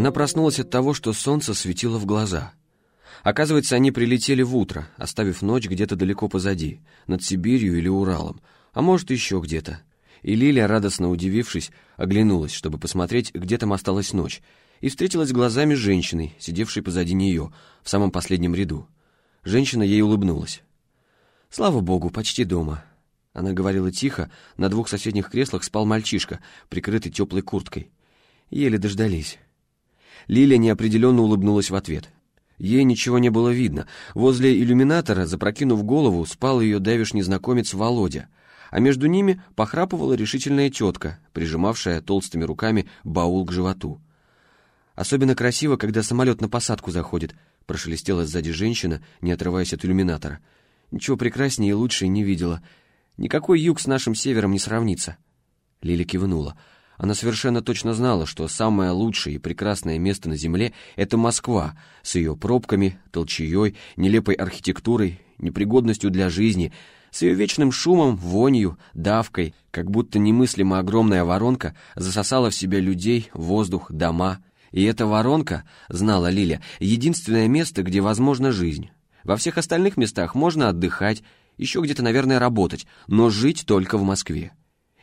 Она проснулась от того, что солнце светило в глаза. Оказывается, они прилетели в утро, оставив ночь где-то далеко позади, над Сибирью или Уралом, а может, еще где-то. И Лилия, радостно удивившись, оглянулась, чтобы посмотреть, где там осталась ночь, и встретилась глазами с женщиной, сидевшей позади нее, в самом последнем ряду. Женщина ей улыбнулась. «Слава богу, почти дома». Она говорила тихо, на двух соседних креслах спал мальчишка, прикрытый теплой курткой. Еле дождались. Лилия неопределенно улыбнулась в ответ. Ей ничего не было видно. Возле иллюминатора, запрокинув голову, спал ее давишь незнакомец Володя, а между ними похрапывала решительная тетка, прижимавшая толстыми руками баул к животу. «Особенно красиво, когда самолет на посадку заходит», — прошелестела сзади женщина, не отрываясь от иллюминатора. «Ничего прекраснее и лучше не видела. Никакой юг с нашим севером не сравнится». Лиля кивнула. Она совершенно точно знала, что самое лучшее и прекрасное место на Земле — это Москва, с ее пробками, толчеей, нелепой архитектурой, непригодностью для жизни, с ее вечным шумом, вонью, давкой, как будто немыслимо огромная воронка засосала в себя людей, воздух, дома. И эта воронка, знала Лиля, единственное место, где возможна жизнь. Во всех остальных местах можно отдыхать, еще где-то, наверное, работать, но жить только в Москве.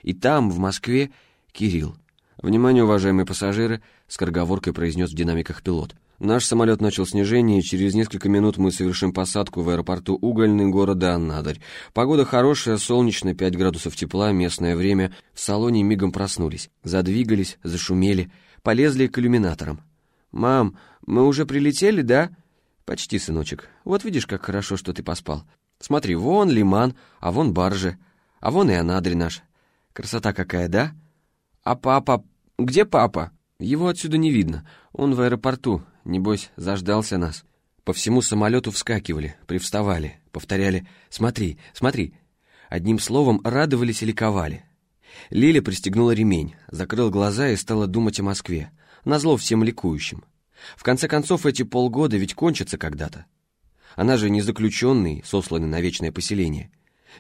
И там, в Москве, Кирилл. «Внимание, уважаемые пассажиры!» — скороговоркой произнес в динамиках пилот. «Наш самолет начал снижение, и через несколько минут мы совершим посадку в аэропорту Угольный города Аннадырь. Погода хорошая, солнечная, 5 градусов тепла, местное время. В салоне мигом проснулись. Задвигались, зашумели, полезли к иллюминаторам. «Мам, мы уже прилетели, да?» «Почти, сыночек. Вот видишь, как хорошо, что ты поспал. Смотри, вон лиман, а вон баржи, а вон и Анадырь наш. Красота какая, да?» «А папа? Где папа?» «Его отсюда не видно. Он в аэропорту. Небось, заждался нас». По всему самолету вскакивали, привставали, повторяли «Смотри, смотри». Одним словом, радовались и ликовали. Лиля пристегнула ремень, закрыл глаза и стала думать о Москве, назло всем ликующим. В конце концов, эти полгода ведь кончатся когда-то. Она же не заключенный, сосланный на вечное поселение.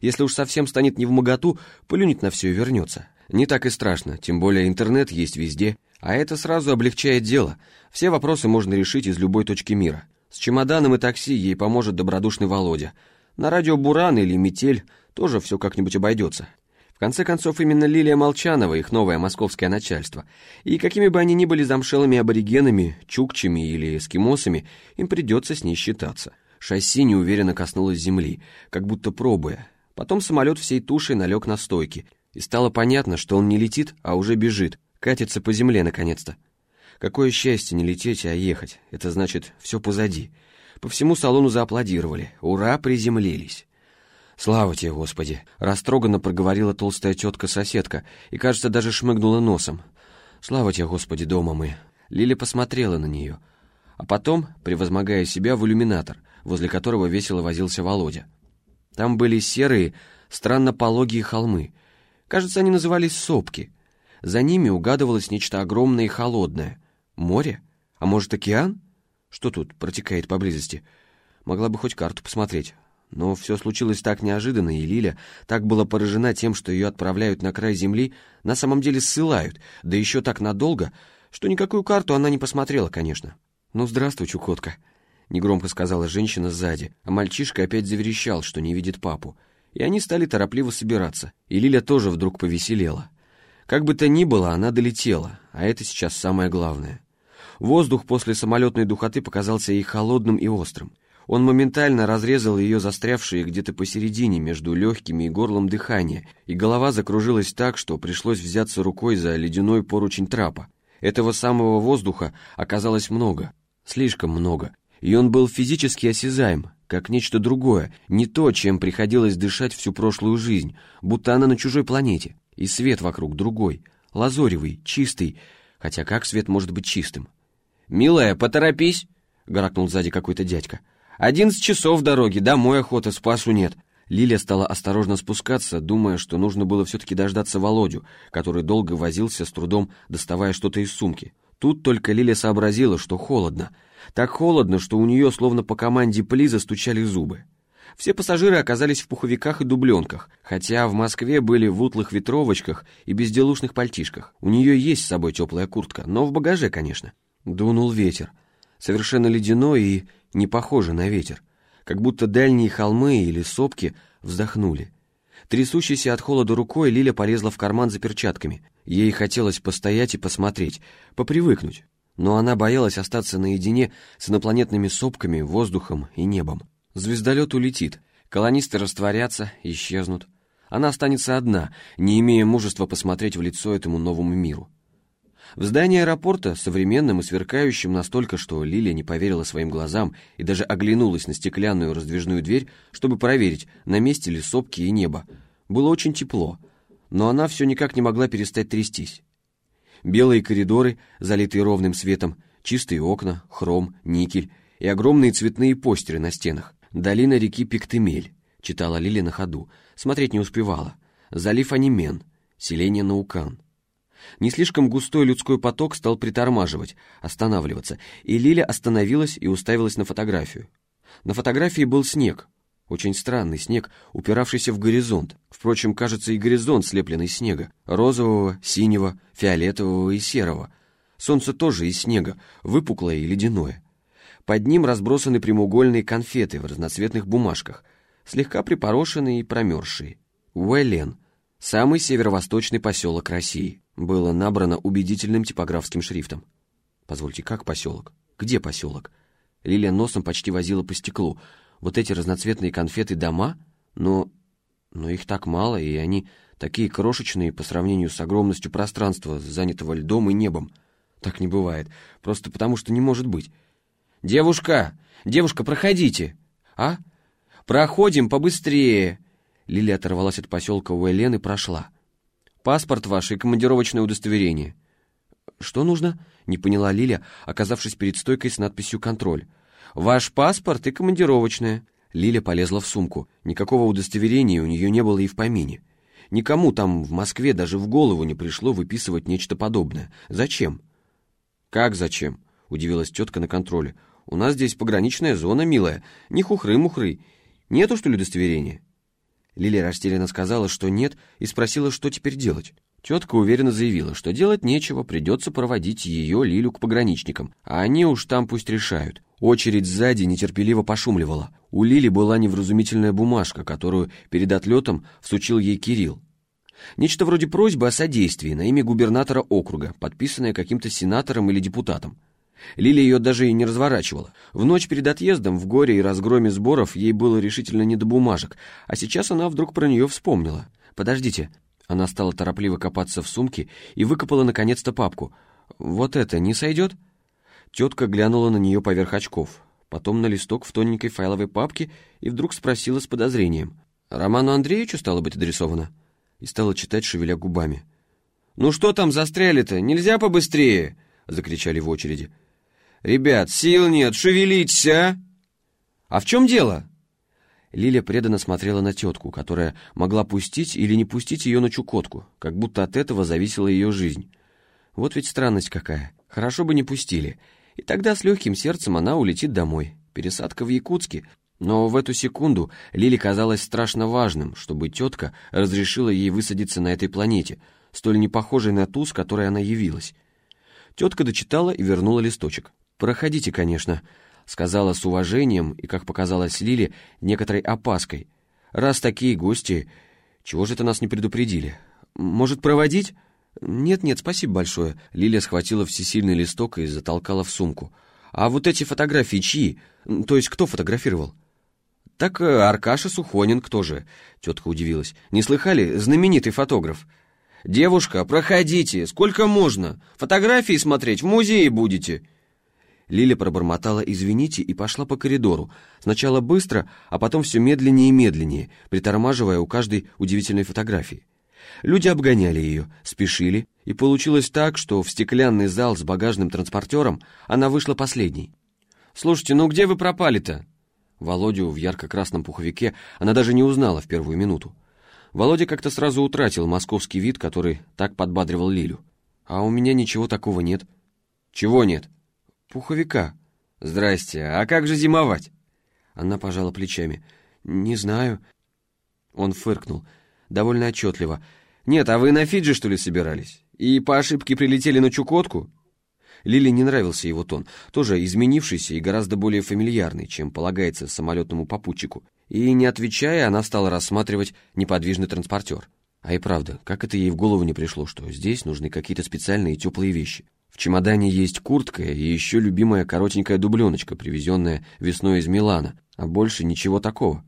Если уж совсем станет не в моготу, плюнет на все и вернется. Не так и страшно, тем более интернет есть везде, а это сразу облегчает дело. Все вопросы можно решить из любой точки мира. С чемоданом и такси ей поможет добродушный Володя. На радио «Буран» или «Метель» тоже все как-нибудь обойдется. В конце концов, именно Лилия Молчанова, их новое московское начальство. И какими бы они ни были замшелыми аборигенами, чукчами или эскимосами, им придется с ней считаться. Шасси неуверенно коснулось земли, как будто пробуя. Потом самолет всей тушей налег на стойки, и стало понятно, что он не летит, а уже бежит, катится по земле наконец-то. Какое счастье не лететь, а ехать. Это значит, все позади. По всему салону зааплодировали. Ура, приземлились. «Слава тебе, Господи!» — растроганно проговорила толстая тетка-соседка и, кажется, даже шмыгнула носом. «Слава тебе, Господи, дома мы!» Лиля посмотрела на нее, а потом, превозмогая себя, в иллюминатор, возле которого весело возился Володя. Там были серые, странно пологие холмы — Кажется, они назывались сопки. За ними угадывалось нечто огромное и холодное. Море? А может, океан? Что тут протекает поблизости? Могла бы хоть карту посмотреть. Но все случилось так неожиданно, и Лиля так была поражена тем, что ее отправляют на край земли, на самом деле ссылают, да еще так надолго, что никакую карту она не посмотрела, конечно. «Ну, здравствуй, Чукотка», — негромко сказала женщина сзади, а мальчишка опять заверещал, что не видит папу и они стали торопливо собираться, и Лиля тоже вдруг повеселела. Как бы то ни было, она долетела, а это сейчас самое главное. Воздух после самолетной духоты показался ей холодным и острым. Он моментально разрезал ее застрявшие где-то посередине между легкими и горлом дыхание, и голова закружилась так, что пришлось взяться рукой за ледяной поручень трапа. Этого самого воздуха оказалось много, слишком много, и он был физически осязаем, как нечто другое, не то, чем приходилось дышать всю прошлую жизнь, будто она на чужой планете, и свет вокруг другой, лазоревый, чистый, хотя как свет может быть чистым? «Милая, поторопись!» — гаркнул сзади какой-то дядька. «Одиннадцать часов дороги, домой охота, спасу нет!» Лилия стала осторожно спускаться, думая, что нужно было все-таки дождаться Володю, который долго возился, с трудом доставая что-то из сумки. Тут только Лилия сообразила, что холодно — так холодно, что у нее, словно по команде пли, застучали зубы. Все пассажиры оказались в пуховиках и дубленках, хотя в Москве были в утлых ветровочках и безделушных пальтишках. У нее есть с собой теплая куртка, но в багаже, конечно. Дунул ветер. Совершенно ледяной и не похоже на ветер. Как будто дальние холмы или сопки вздохнули. Трясущейся от холода рукой Лиля полезла в карман за перчатками. Ей хотелось постоять и посмотреть, попривыкнуть. Но она боялась остаться наедине с инопланетными сопками, воздухом и небом. Звездолет улетит, колонисты растворятся, исчезнут. Она останется одна, не имея мужества посмотреть в лицо этому новому миру. В здании аэропорта, современным и сверкающим настолько, что Лилия не поверила своим глазам и даже оглянулась на стеклянную раздвижную дверь, чтобы проверить, на месте ли сопки и небо, было очень тепло, но она все никак не могла перестать трястись. Белые коридоры, залитые ровным светом, чистые окна, хром, никель и огромные цветные постеры на стенах. «Долина реки Пиктемель», — читала Лили на ходу, смотреть не успевала. «Залив Анимен», «Селение Наукан». Не слишком густой людской поток стал притормаживать, останавливаться, и Лиля остановилась и уставилась на фотографию. На фотографии был снег, очень странный снег, упиравшийся в горизонт. Впрочем, кажется, и горизонт слеплен из снега. Розового, синего, фиолетового и серого. Солнце тоже из снега, выпуклое и ледяное. Под ним разбросаны прямоугольные конфеты в разноцветных бумажках, слегка припорошенные и промерзшие. Уэлен, самый северо-восточный поселок России, было набрано убедительным типографским шрифтом. Позвольте, как поселок? Где поселок? Лилия носом почти возила по стеклу. Вот эти разноцветные конфеты дома? Но... но их так мало, и они такие крошечные по сравнению с огромностью пространства, занятого льдом и небом. Так не бывает. Просто потому, что не может быть. «Девушка! Девушка, проходите!» «А? Проходим побыстрее!» Лилия оторвалась от поселка Уэлен и прошла. «Паспорт ваш и командировочное удостоверение». «Что нужно?» — не поняла Лиля, оказавшись перед стойкой с надписью «Контроль». «Ваш паспорт и командировочное». Лиля полезла в сумку. Никакого удостоверения у нее не было и в помине. Никому там в Москве даже в голову не пришло выписывать нечто подобное. Зачем? «Как зачем?» — удивилась тетка на контроле. «У нас здесь пограничная зона, милая. Не хухры-мухры. Нету, что ли, удостоверения?» Лилия растерянно сказала, что нет, и спросила, что теперь делать. Тетка уверенно заявила, что делать нечего, придется проводить ее, Лилю, к пограничникам, а они уж там пусть решают. Очередь сзади нетерпеливо пошумливала. У Лили была невразумительная бумажка, которую перед отлетом всучил ей Кирилл. Нечто вроде просьбы о содействии на имя губернатора округа, подписанная каким-то сенатором или депутатом. Лили ее даже и не разворачивала. В ночь перед отъездом, в горе и разгроме сборов, ей было решительно не до бумажек, а сейчас она вдруг про нее вспомнила. «Подождите». Она стала торопливо копаться в сумке и выкопала наконец-то папку. «Вот это не сойдет?» Тетка глянула на нее поверх очков, потом на листок в тоненькой файловой папке и вдруг спросила с подозрением. «Роману Андреевичу стало быть адресовано?» И стала читать, шевеля губами. «Ну что там застряли-то? Нельзя побыстрее?» — закричали в очереди. «Ребят, сил нет, шевелитесь, а!» «А в чем дело?» Лиля преданно смотрела на тетку, которая могла пустить или не пустить ее на Чукотку, как будто от этого зависела ее жизнь. Вот ведь странность какая. Хорошо бы не пустили. И тогда с легким сердцем она улетит домой. Пересадка в Якутске. Но в эту секунду Лиле казалось страшно важным, чтобы тетка разрешила ей высадиться на этой планете, столь не похожей на ту, с которой она явилась. Тетка дочитала и вернула листочек. «Проходите, конечно», — сказала с уважением и, как показалось Лиле, некоторой опаской. «Раз такие гости, чего же это нас не предупредили? Может, проводить?» «Нет-нет, спасибо большое». Лилия схватила всесильный листок и затолкала в сумку. «А вот эти фотографии чьи? То есть кто фотографировал?» «Так э, Аркаша Сухонин кто же?» Тетка удивилась. «Не слыхали? Знаменитый фотограф». «Девушка, проходите, сколько можно? Фотографии смотреть в музее будете». Лиля пробормотала «извините» и пошла по коридору, сначала быстро, а потом все медленнее и медленнее, притормаживая у каждой удивительной фотографии. Люди обгоняли ее, спешили, и получилось так, что в стеклянный зал с багажным транспортером она вышла последней. «Слушайте, ну где вы пропали-то?» Володю в ярко-красном пуховике она даже не узнала в первую минуту. Володя как-то сразу утратил московский вид, который так подбадривал Лилю. «А у меня ничего такого нет». «Чего нет?» «Пуховика». «Здрасте, а как же зимовать?» Она пожала плечами. «Не знаю». Он фыркнул, довольно отчетливо. «Нет, а вы на Фиджи, что ли, собирались? И по ошибке прилетели на Чукотку?» Лили не нравился его тон, тоже изменившийся и гораздо более фамильярный, чем полагается самолетному попутчику. И, не отвечая, она стала рассматривать неподвижный транспортер. А и правда, как это ей в голову не пришло, что здесь нужны какие-то специальные теплые вещи. В чемодане есть куртка и еще любимая коротенькая дубленочка, привезенная весной из Милана, а больше ничего такого.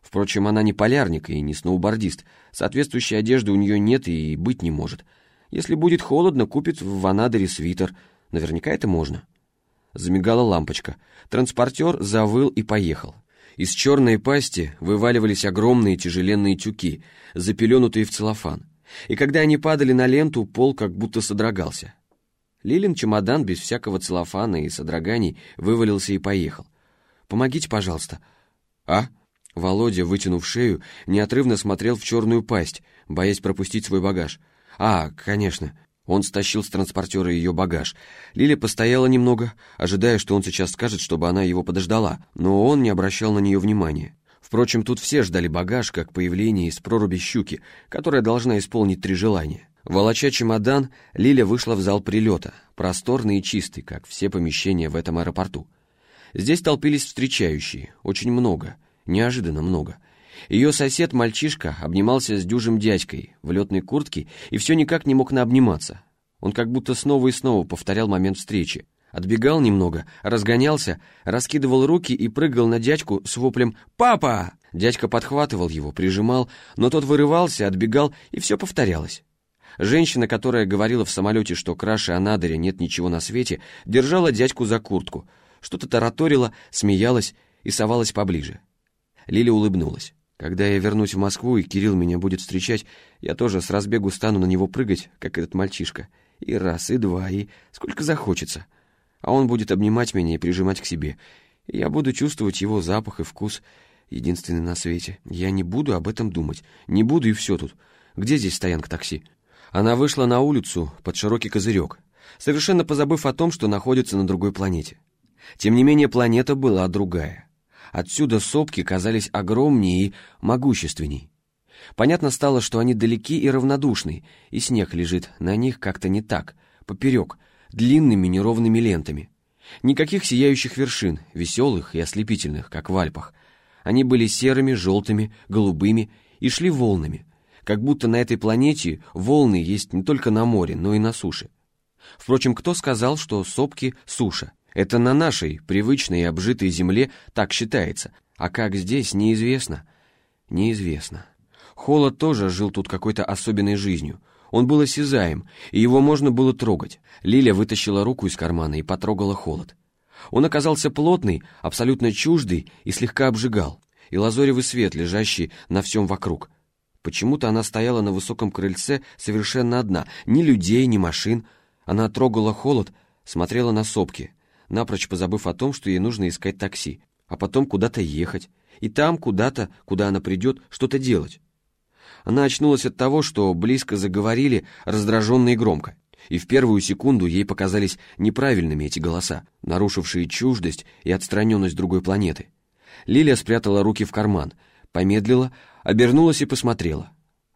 Впрочем, она не полярник и не сноубордист, соответствующей одежды у нее нет и быть не может. Если будет холодно, купит в Ванадере свитер, наверняка это можно. Замигала лампочка, транспортер завыл и поехал. Из черной пасти вываливались огромные тяжеленные тюки, запеленутые в целлофан. И когда они падали на ленту, пол как будто содрогался. Лилин чемодан без всякого целлофана и содроганий вывалился и поехал. «Помогите, пожалуйста». «А?» Володя, вытянув шею, неотрывно смотрел в черную пасть, боясь пропустить свой багаж. «А, конечно». Он стащил с транспортера ее багаж. Лиля постояла немного, ожидая, что он сейчас скажет, чтобы она его подождала, но он не обращал на нее внимания. Впрочем, тут все ждали багаж, как появление из проруби щуки, которая должна исполнить три желания. Волоча чемодан, Лиля вышла в зал прилета, просторный и чистый, как все помещения в этом аэропорту. Здесь толпились встречающие, очень много, неожиданно много. Ее сосед-мальчишка обнимался с дюжим дядькой в летной куртке и все никак не мог наобниматься. Он как будто снова и снова повторял момент встречи. Отбегал немного, разгонялся, раскидывал руки и прыгал на дядьку с воплем «Папа!». Дядька подхватывал его, прижимал, но тот вырывался, отбегал, и все повторялось. Женщина, которая говорила в самолете, что краше Анадыря нет ничего на свете, держала дядьку за куртку, что-то тараторила, смеялась и совалась поближе. Лиля улыбнулась. Когда я вернусь в Москву, и Кирилл меня будет встречать, я тоже с разбегу стану на него прыгать, как этот мальчишка. И раз, и два, и сколько захочется. А он будет обнимать меня и прижимать к себе. И я буду чувствовать его запах и вкус, единственный на свете. Я не буду об этом думать. Не буду, и все тут. Где здесь стоянка такси? Она вышла на улицу под широкий козырек, совершенно позабыв о том, что находится на другой планете. Тем не менее, планета была другая. Отсюда сопки казались огромнее и могущественней. Понятно стало, что они далеки и равнодушны, и снег лежит на них как-то не так, поперек, длинными неровными лентами. Никаких сияющих вершин, веселых и ослепительных, как в Альпах. Они были серыми, желтыми, голубыми и шли волнами, как будто на этой планете волны есть не только на море, но и на суше. Впрочем, кто сказал, что сопки — суша? Это на нашей, привычной и обжитой земле так считается, а как здесь, неизвестно. Неизвестно. Холод тоже жил тут какой-то особенной жизнью. Он был осязаем, и его можно было трогать. Лиля вытащила руку из кармана и потрогала холод. Он оказался плотный, абсолютно чуждый и слегка обжигал, и лазоревый свет, лежащий на всем вокруг — Почему-то она стояла на высоком крыльце совершенно одна, ни людей, ни машин. Она трогала холод, смотрела на сопки, напрочь позабыв о том, что ей нужно искать такси, а потом куда-то ехать, и там куда-то, куда она придет, что-то делать. Она очнулась от того, что близко заговорили, раздраженно и громко, и в первую секунду ей показались неправильными эти голоса, нарушившие чуждость и отстраненность другой планеты. Лилия спрятала руки в карман, помедлила, Обернулась и посмотрела.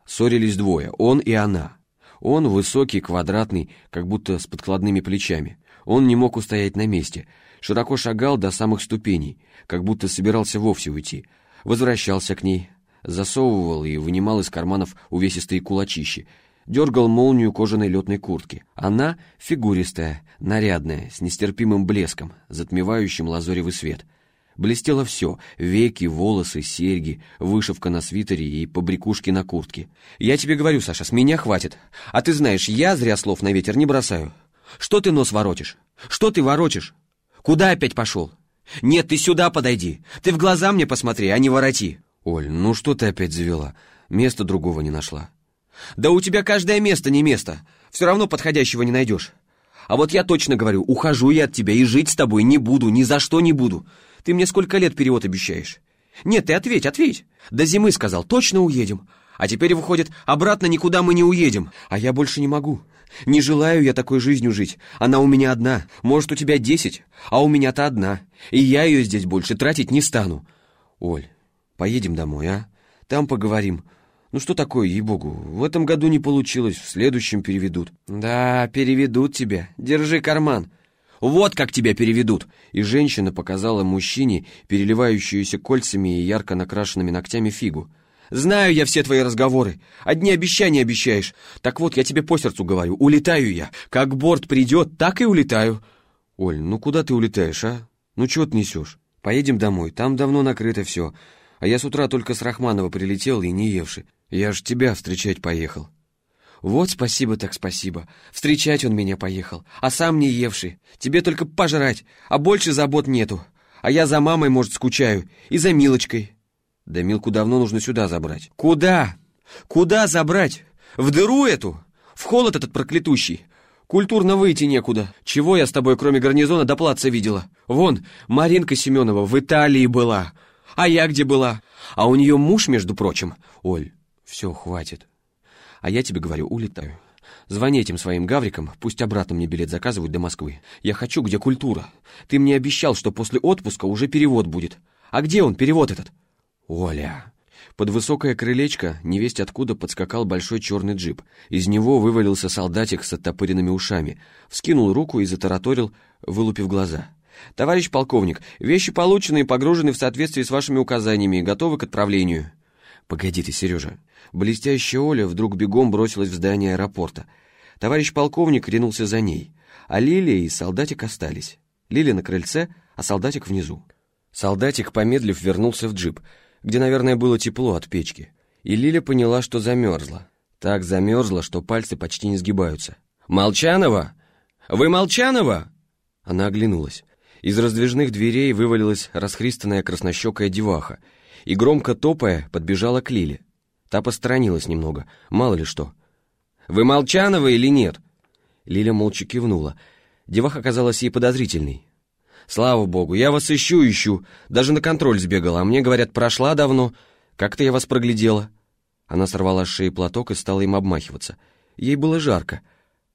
Ссорились двое, он и она. Он высокий, квадратный, как будто с подкладными плечами. Он не мог устоять на месте. Широко шагал до самых ступеней, как будто собирался вовсе уйти. Возвращался к ней, засовывал и вынимал из карманов увесистые кулачищи, дергал молнию кожаной летной куртки. Она фигуристая, нарядная, с нестерпимым блеском, затмевающим лазоревый свет. Блестело все — веки, волосы, серьги, вышивка на свитере и побрякушки на куртке. «Я тебе говорю, Саша, с меня хватит. А ты знаешь, я зря слов на ветер не бросаю. Что ты нос воротишь? Что ты воротишь? Куда опять пошел? Нет, ты сюда подойди. Ты в глаза мне посмотри, а не вороти». «Оль, ну что ты опять завела? Места другого не нашла». «Да у тебя каждое место не место. Все равно подходящего не найдешь. А вот я точно говорю, ухожу я от тебя и жить с тобой не буду, ни за что не буду. Ты мне сколько лет перевод обещаешь? Нет, ты ответь, ответь. До зимы, сказал, точно уедем. А теперь, выходит, обратно никуда мы не уедем. А я больше не могу. Не желаю я такой жизнью жить. Она у меня одна. Может, у тебя десять, а у меня-то одна. И я ее здесь больше тратить не стану. Оль, поедем домой, а? Там поговорим. Ну что такое, ей-богу, в этом году не получилось, в следующем переведут. Да, переведут тебя, держи карман. Вот как тебя переведут. И женщина показала мужчине переливающуюся кольцами и ярко накрашенными ногтями фигу. Знаю я все твои разговоры. Одни обещания обещаешь. Так вот, я тебе по сердцу говорю, улетаю я. Как борт придет, так и улетаю. Оль, ну куда ты улетаешь, а? Ну чего ты несешь? Поедем домой, там давно накрыто все. А я с утра только с Рахманова прилетел и не евший. Я ж тебя встречать поехал. Вот спасибо так спасибо. Встречать он меня поехал, а сам не евший. Тебе только пожрать, а больше забот нету. А я за мамой, может, скучаю, и за Милочкой. Да Милку давно нужно сюда забрать. Куда? Куда забрать? В дыру эту? В холод этот проклятущий? Культурно выйти некуда. Чего я с тобой, кроме гарнизона, до плаца видела? Вон, Маринка Семенова в Италии была. А я где была? А у нее муж, между прочим. Оль, все, хватит. А я тебе говорю, улетаю. Звони этим своим гаврикам, пусть обратно мне билет заказывают до Москвы. Я хочу, где культура. Ты мне обещал, что после отпуска уже перевод будет. А где он, перевод этот? Оля. Под высокое крылечко невесть откуда подскакал большой черный джип. Из него вывалился солдатик с оттопыренными ушами, вскинул руку и затараторил, вылупив глаза. «Товарищ полковник, вещи получены и погружены в соответствии с вашими указаниями и готовы к отправлению». «Погоди ты, Сережа». Блестящая Оля вдруг бегом бросилась в здание аэропорта. Товарищ полковник ринулся за ней, а Лилия и солдатик остались. Лилия на крыльце, а солдатик внизу. Солдатик, помедлив, вернулся в джип, где, наверное, было тепло от печки. И Лиля поняла, что замерзла. Так замерзла, что пальцы почти не сгибаются. «Молчанова? Вы Молчанова?» Она оглянулась. Из раздвижных дверей вывалилась расхристанная краснощекая деваха и, громко топая, подбежала к Лиле. Та посторонилась немного, мало ли что. «Вы Молчанова или нет?» Лиля молча кивнула. Деваха оказалась ей подозрительной. «Слава богу, я вас ищу, ищу. Даже на контроль сбегала, а мне, говорят, прошла давно. Как-то я вас проглядела». Она сорвала с шеи платок и стала им обмахиваться. Ей было жарко.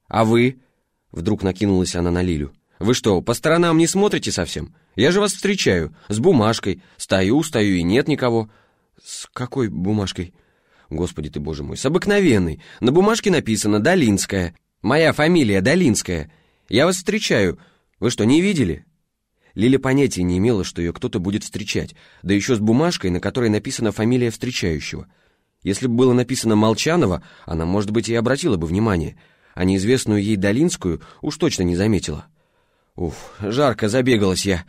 «А вы?» Вдруг накинулась она на Лилю. Вы что, по сторонам не смотрите совсем? Я же вас встречаю, с бумажкой. Стою, стою, и нет никого. С какой бумажкой? Господи ты, боже мой, с обыкновенной. На бумажке написано «Долинская». Моя фамилия Долинская. Я вас встречаю. Вы что, не видели? Лиля понятия не имела, что ее кто-то будет встречать, да еще с бумажкой, на которой написана фамилия встречающего. Если бы было написано Молчанова, она, может быть, и обратила бы внимание, а неизвестную ей Долинскую уж точно не заметила. Уф, жарко забегалась я.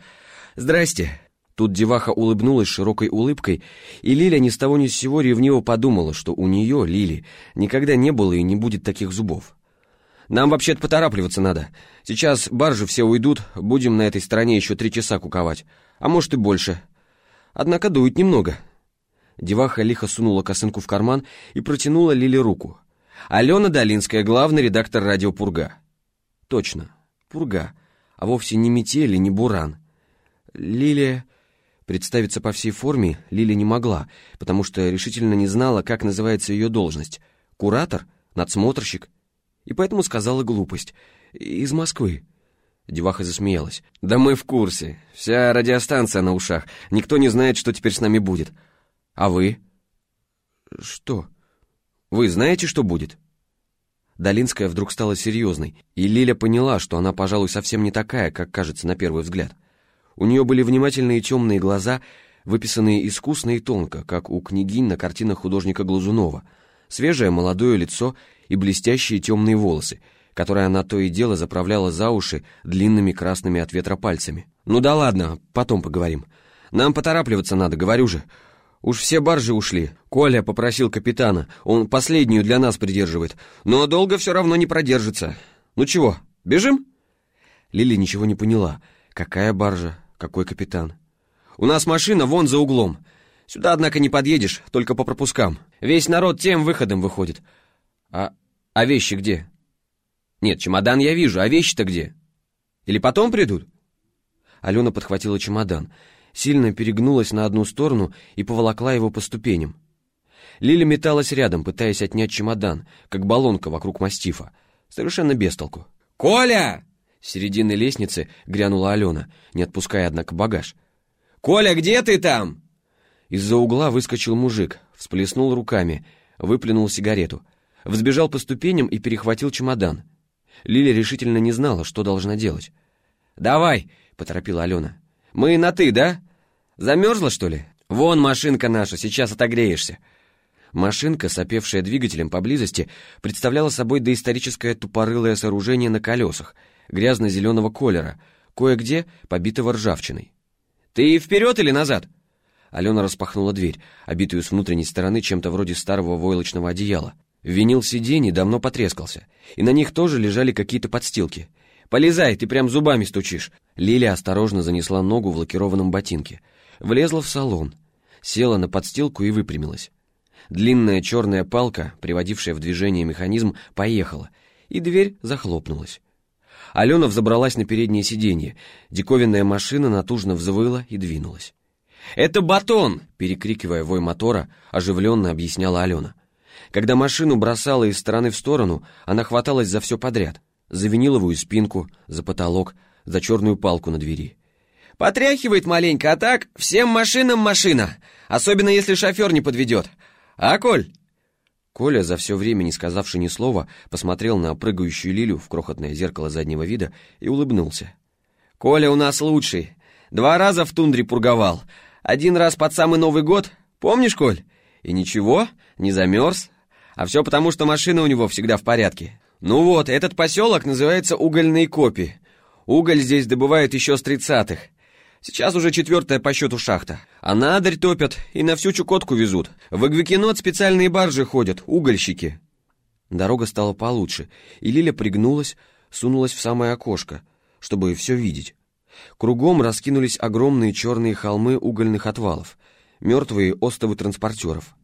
Здрасте. Тут деваха улыбнулась широкой улыбкой, и Лиля ни с того ни с сего ревниво подумала, что у нее, Лили, никогда не было и не будет таких зубов. Нам вообще-то поторапливаться надо. Сейчас баржи все уйдут, будем на этой стороне еще три часа куковать, а может и больше. Однако дует немного. Деваха лихо сунула косынку в карман и протянула Лиле руку. Алена Долинская, главный редактор радио «Пурга». Точно, «Пурга» а вовсе не метель и не буран. Лилия... Представиться по всей форме Лилия не могла, потому что решительно не знала, как называется ее должность. Куратор? Надсмотрщик? И поэтому сказала глупость. Из Москвы. Деваха засмеялась. «Да мы в курсе. Вся радиостанция на ушах. Никто не знает, что теперь с нами будет. А вы?» «Что?» «Вы знаете, что будет?» Долинская вдруг стала серьезной, и Лиля поняла, что она, пожалуй, совсем не такая, как кажется на первый взгляд. У нее были внимательные темные глаза, выписанные искусно и тонко, как у княгинь на картинах художника Глазунова, свежее молодое лицо и блестящие темные волосы, которые она то и дело заправляла за уши длинными красными от ветра пальцами. «Ну да ладно, потом поговорим. Нам поторапливаться надо, говорю же. Уж все баржи ушли. Коля попросил капитана, он последнюю для нас придерживает. Но долго все равно не продержится. Ну чего, бежим?» Лили ничего не поняла. Какая баржа, какой капитан? «У нас машина вон за углом. Сюда, однако, не подъедешь, только по пропускам. Весь народ тем выходом выходит. А, а вещи где?» «Нет, чемодан я вижу, а вещи-то где? Или потом придут?» Алена подхватила чемодан сильно перегнулась на одну сторону и поволокла его по ступеням. Лиля металась рядом, пытаясь отнять чемодан, как баллонка вокруг мастифа. Совершенно без толку. «Коля!» Середины лестницы грянула Алена, не отпуская, однако, багаж. «Коля, где ты там?» Из-за угла выскочил мужик, всплеснул руками, выплюнул сигарету, взбежал по ступеням и перехватил чемодан. Лиля решительно не знала, что должна делать. «Давай!» — поторопила Алена. «Мы на «ты», да? Замерзла, что ли? Вон машинка наша, сейчас отогреешься». Машинка, сопевшая двигателем поблизости, представляла собой доисторическое тупорылое сооружение на колесах, грязно-зеленого колера, кое-где побитого ржавчиной. «Ты вперед или назад?» Алена распахнула дверь, обитую с внутренней стороны чем-то вроде старого войлочного одеяла. Винил сидений давно потрескался, и на них тоже лежали какие-то подстилки. «Полезай, ты прям зубами стучишь!» Лилия осторожно занесла ногу в лакированном ботинке. Влезла в салон, села на подстилку и выпрямилась. Длинная черная палка, приводившая в движение механизм, поехала, и дверь захлопнулась. Алена взобралась на переднее сиденье. Диковинная машина натужно взвыла и двинулась. «Это батон!» — перекрикивая вой мотора, оживленно объясняла Алена. Когда машину бросала из стороны в сторону, она хваталась за все подряд. За виниловую спинку, за потолок, за черную палку на двери. «Потряхивает маленько, а так всем машинам машина, особенно если шофер не подведет. А, Коль?» Коля, за все время не сказавший ни слова, посмотрел на прыгающую Лилю в крохотное зеркало заднего вида и улыбнулся. «Коля у нас лучший. Два раза в тундре пурговал. Один раз под самый Новый год. Помнишь, Коль? И ничего, не замерз. А все потому, что машина у него всегда в порядке. Ну вот, этот поселок называется Угольные Копи. Уголь здесь добывают еще с тридцатых. Сейчас уже четвертая по счету шахта. А надарь топят и на всю Чукотку везут. В Агвикинот специальные баржи ходят, угольщики. Дорога стала получше, и Лиля пригнулась, сунулась в самое окошко, чтобы все видеть. Кругом раскинулись огромные черные холмы угольных отвалов, мертвые остовы транспортеров.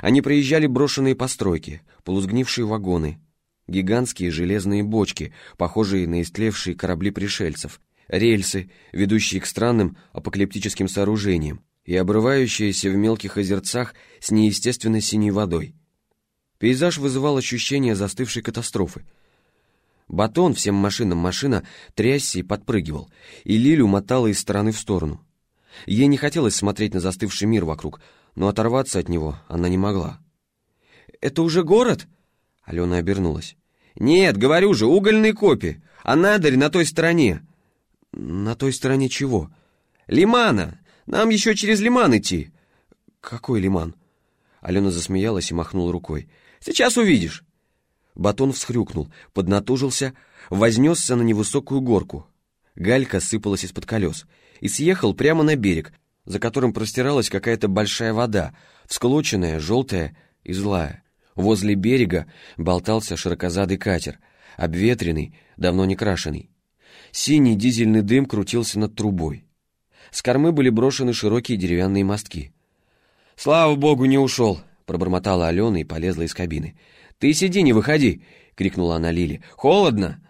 Они проезжали брошенные постройки, полузгнившие вагоны, гигантские железные бочки, похожие на истлевшие корабли пришельцев, рельсы, ведущие к странным апокалиптическим сооружениям и обрывающиеся в мелких озерцах с неестественно синей водой. Пейзаж вызывал ощущение застывшей катастрофы. Батон, всем машинам машина, трясся и подпрыгивал, и Лилю мотала из стороны в сторону. Ей не хотелось смотреть на застывший мир вокруг, но оторваться от него она не могла. «Это уже город?» Алена обернулась. «Нет, говорю же, угольные копи, а Надарь на той стороне». «На той стороне чего?» «Лимана! Нам еще через лиман идти!» «Какой лиман?» Алена засмеялась и махнула рукой. «Сейчас увидишь!» Батон всхрюкнул, поднатужился, вознесся на невысокую горку. Галька сыпалась из-под колес и съехал прямо на берег, за которым простиралась какая-то большая вода, всклоченная, желтая и злая. Возле берега болтался широкозадый катер, обветренный, давно не крашеный. Синий дизельный дым крутился над трубой. С кормы были брошены широкие деревянные мостки. «Слава богу, не ушел!» — пробормотала Алена и полезла из кабины. «Ты сиди, не выходи!» — крикнула она Лиле. «Холодно!